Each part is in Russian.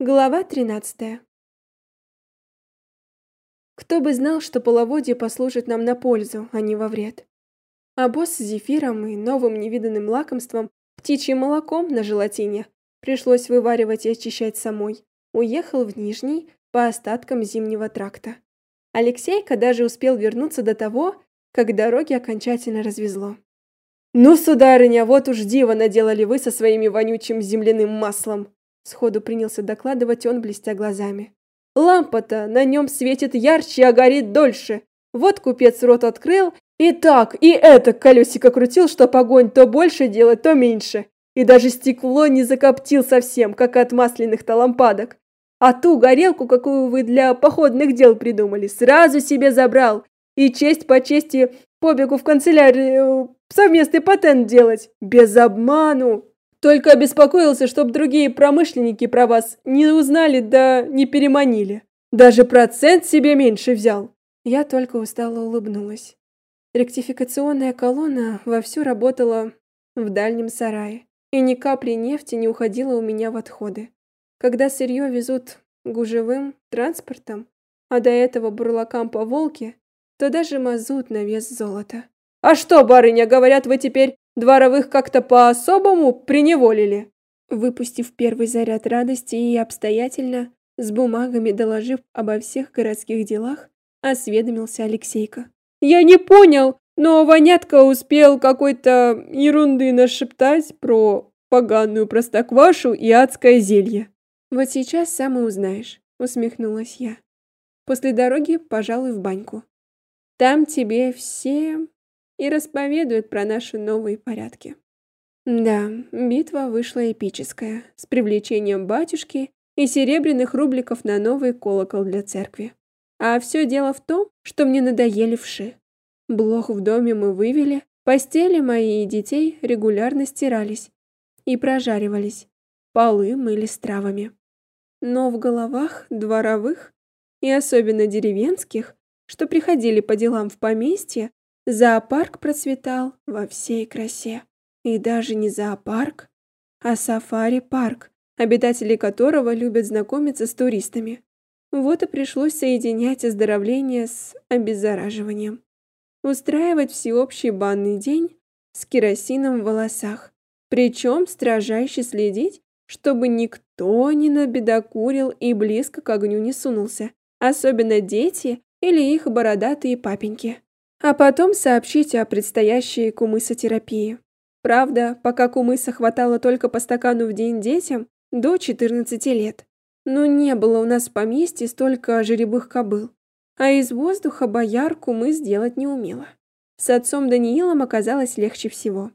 Глава 13. Кто бы знал, что половодье послужит нам на пользу, а не во вред. А босс с зефиром и новым невиданным лакомством, птичьим молоком на желатине, пришлось вываривать и очищать самой, уехал в Нижний по остаткам зимнего тракта. Алексейка даже успел вернуться до того, как дороги окончательно развезло. «Ну, сударыня, вот уж диво наделали вы со своими вонючим земляным маслом!» Сходу принялся докладывать он, блестя глазами. Лампа-то на нем светит ярче, а горит дольше. Вот купец рот открыл, и так, и это колесико крутил, что огонь то больше делать, то меньше. И даже стекло не закоптил совсем, как от масляных-то лампадок. А ту горелку, какую вы для походных дел придумали, сразу себе забрал. И честь по чести побегу в канцелярию совместный патент делать. Без обману. Только обеспокоился, чтоб другие промышленники про вас не узнали да не переманили. Даже процент себе меньше взял. Я только устало улыбнулась. Ректификационная колонна вовсю работала в дальнем сарае, и ни капли нефти не уходила у меня в отходы. Когда сырье везут гужевым транспортом, а до этого бурлакам по Волге, то даже мазут на вес золота. «А что, барыня, говорят, вы теперь Дворовых как-то по-особому приневолили. Выпустив первый заряд радости и обстоятельно, с бумагами доложив обо всех городских делах, осведомился Алексейка. «Я не понял, но Ванятка успел какой-то ерунды нашептать про поганую простоквашу и адское зелье». «Вот сейчас сам и узнаешь», — усмехнулась я. «После дороги, пожалуй, в баньку. Там тебе все и расповедует про наши новые порядки. Да, битва вышла эпическая, с привлечением батюшки и серебряных рубликов на новый колокол для церкви. А все дело в том, что мне надоели вши. Блох в доме мы вывели, постели мои и детей регулярно стирались и прожаривались, полы мыли с травами. Но в головах дворовых и особенно деревенских, что приходили по делам в поместье, Зоопарк процветал во всей красе. И даже не зоопарк, а сафари-парк, обитатели которого любят знакомиться с туристами. Вот и пришлось соединять оздоровление с обеззараживанием. Устраивать всеобщий банный день с керосином в волосах. Причем строжайше следить, чтобы никто не набедокурил и близко к огню не сунулся. Особенно дети или их бородатые папеньки а потом сообщите о предстоящей кумысотерапии. Правда, пока кумыса хватало только по стакану в день детям до 14 лет. Но не было у нас в поместье столько жеребых кобыл. А из воздуха бояр кумыс сделать не умела. С отцом Даниилом оказалось легче всего.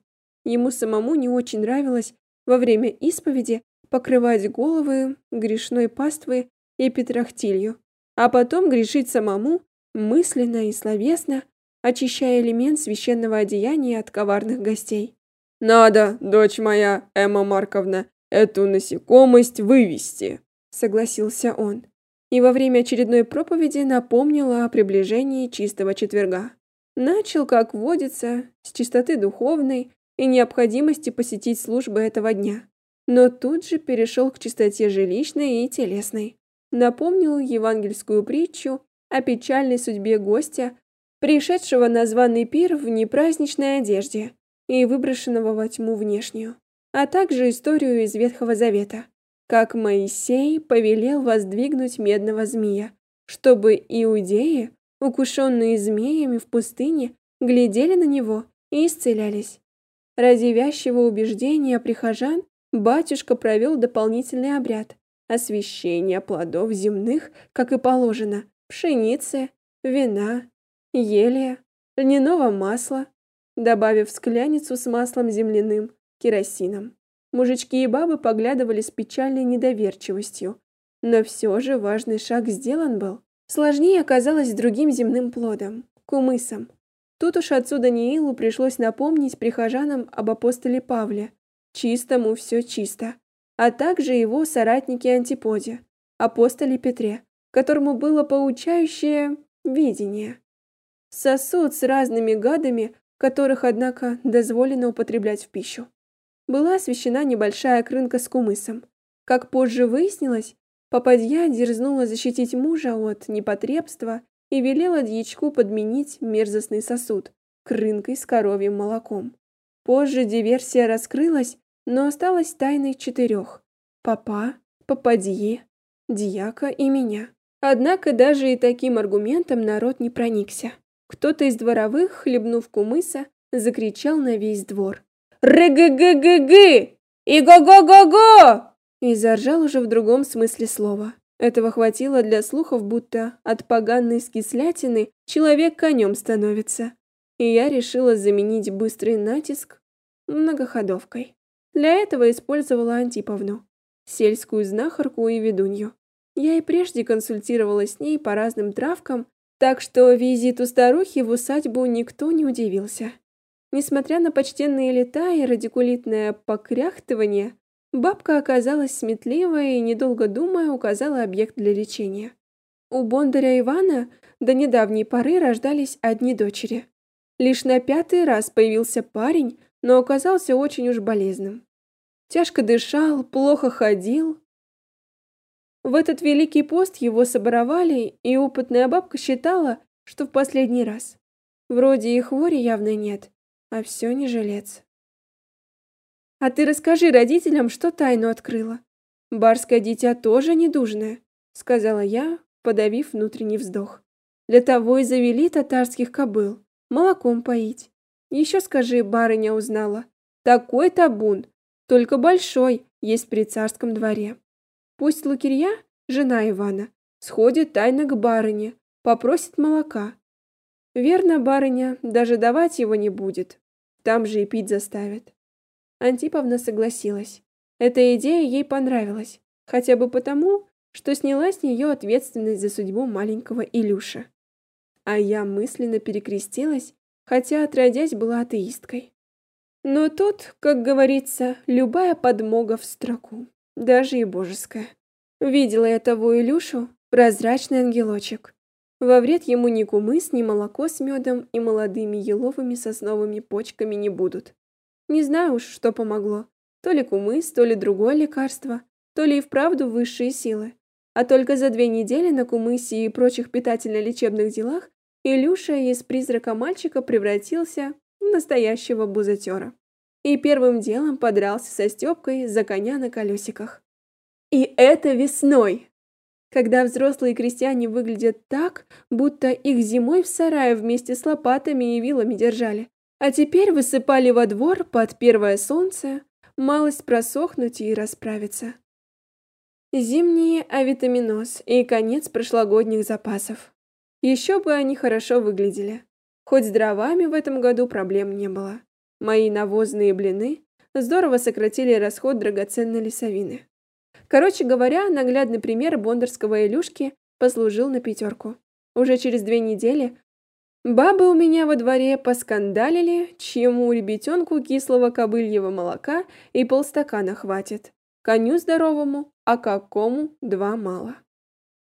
Ему самому не очень нравилось во время исповеди покрывать головы грешной паствы и петрахтилью, а потом грешить самому мысленно и словесно, очищая элемент священного одеяния от коварных гостей. «Надо, дочь моя, Эмма Марковна, эту насекомость вывести», — согласился он. И во время очередной проповеди напомнил о приближении чистого четверга. Начал, как водится, с чистоты духовной и необходимости посетить службы этого дня. Но тут же перешел к чистоте жилищной и телесной. Напомнил евангельскую притчу о печальной судьбе гостя, пришедшего на званый пир в непраздничной одежде и выброшенного во тьму внешнюю, а также историю из Ветхого Завета, как Моисей повелел воздвигнуть медного змея, чтобы иудеи, укушенные змеями в пустыне, глядели на него и исцелялись. Ради вязчего убеждения прихожан батюшка провел дополнительный обряд освящения плодов земных, как и положено, пшеницы, вина, елия, льняного масла, добавив скляницу с маслом земляным, керосином. Мужички и бабы поглядывали с печальной недоверчивостью, но все же важный шаг сделан был. Сложнее оказалось другим земным плодом – кумысом. Тут уж отцу Даниилу пришлось напомнить прихожанам об апостоле Павле, чистому все чисто, а также его соратнике Антиподе, апостоле Петре, которому было поучающее видение. Сосуд с разными гадами, которых, однако, дозволено употреблять в пищу. Была освещена небольшая крынка с кумысом. Как позже выяснилось, Попадья дерзнула защитить мужа от непотребства и велела дьячку подменить мерзостный сосуд крынкой с коровьим молоком. Позже диверсия раскрылась, но осталась тайной четырех: папа, попадье, дьяка и меня. Однако даже и таким аргументом народ не проникся. Кто-то из дворовых, хлебнув кумыса, закричал на весь двор. «Ры-гы-гы-гы-гы! И го-го-го-го!» И заржал уже в другом смысле слова. Этого хватило для слухов, будто от поганой скислятины человек конем становится. И я решила заменить быстрый натиск многоходовкой. Для этого использовала Антиповну, сельскую знахарку и ведунью. Я и прежде консультировалась с ней по разным травкам, так что визиту старухи в усадьбу никто не удивился. Несмотря на почтенные лета и радикулитное покряхтывание, бабка оказалась сметливая и, недолго думая, указала объект для лечения. У Бондаря Ивана до недавней поры рождались одни дочери. Лишь на пятый раз появился парень, но оказался очень уж болезным. Тяжко дышал, плохо ходил, в этот великий пост его соборовали, и опытная бабка считала, что в последний раз. Вроде и хвори явно нет, а все не жилец. А ты расскажи родителям, что тайну открыла. Барское дитя тоже недужное, сказала я, подавив внутренний вздох. Для того и завели татарских кобыл, молоком поить. Еще скажи, барыня узнала. Такой табун, только большой, есть при царском дворе. Пусть Лукерья, жена Ивана, сходит тайно к барыне, попросит молока. Верно, барыня даже давать его не будет, там же и пить заставит. Антиповна согласилась. Эта идея ей понравилась, хотя бы потому, что сняла с нее ответственность за судьбу маленького Илюша. А я мысленно перекрестилась, хотя отродясь была атеисткой. Но тут, как говорится, любая подмога в строку даже и божеская. Видела я того Илюшу, прозрачный ангелочек. Во вред ему ни кумыс, ни молоко с медом и молодыми еловыми сосновыми почками не будут. Не знаю уж, что помогло. То ли кумыс, то ли другое лекарство, то ли и вправду высшие силы. А только за две недели на кумысе и прочих питательно-лечебных делах Илюша из призрака мальчика превратился в настоящего бузатера и первым делом подрался со Степкой за коня на колесиках. И это весной, когда взрослые крестьяне выглядят так, будто их зимой в сарае вместе с лопатами и вилами держали, а теперь высыпали во двор под первое солнце, малость просохнуть и расправиться. Зимние авитаминоз и конец прошлогодних запасов. Еще бы они хорошо выглядели. Хоть с дровами в этом году проблем не было. Мои навозные блины здорово сократили расход драгоценной лесовины. Короче говоря, наглядный пример бондарского Илюшки послужил на пятерку. Уже через две недели бабы у меня во дворе поскандалили, чьему ребятенку кислого кобыльего молока и полстакана хватит. Коню здоровому, а какому два мало.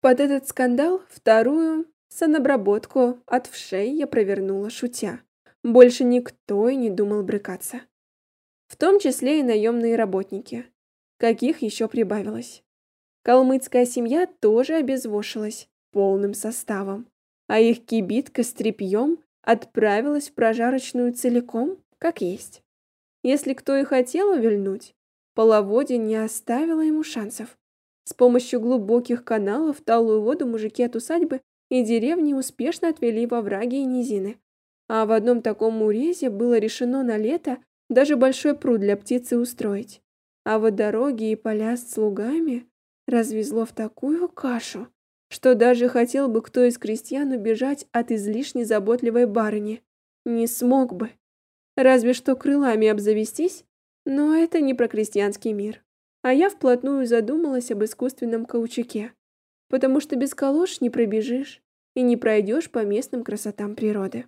Под этот скандал вторую санобработку от вшей я провернула шутя. Больше никто и не думал брыкаться. В том числе и наемные работники. Каких еще прибавилось. Калмыцкая семья тоже обезвошилась полным составом, а их кибитка с тряпьем отправилась в прожарочную целиком, как есть. Если кто и хотел увильнуть, половодье не оставило ему шансов. С помощью глубоких каналов талую воду мужики от усадьбы и деревни успешно отвели во враги и низины, а в одном таком урезе было решено на лето даже большой пруд для птицы устроить. А вот дороги и поля с слугами развезло в такую кашу, что даже хотел бы кто из крестьян убежать от излишне заботливой барыни. Не смог бы. Разве что крылами обзавестись, но это не про крестьянский мир. А я вплотную задумалась об искусственном каучуке, потому что без калош не пробежишь и не пройдешь по местным красотам природы.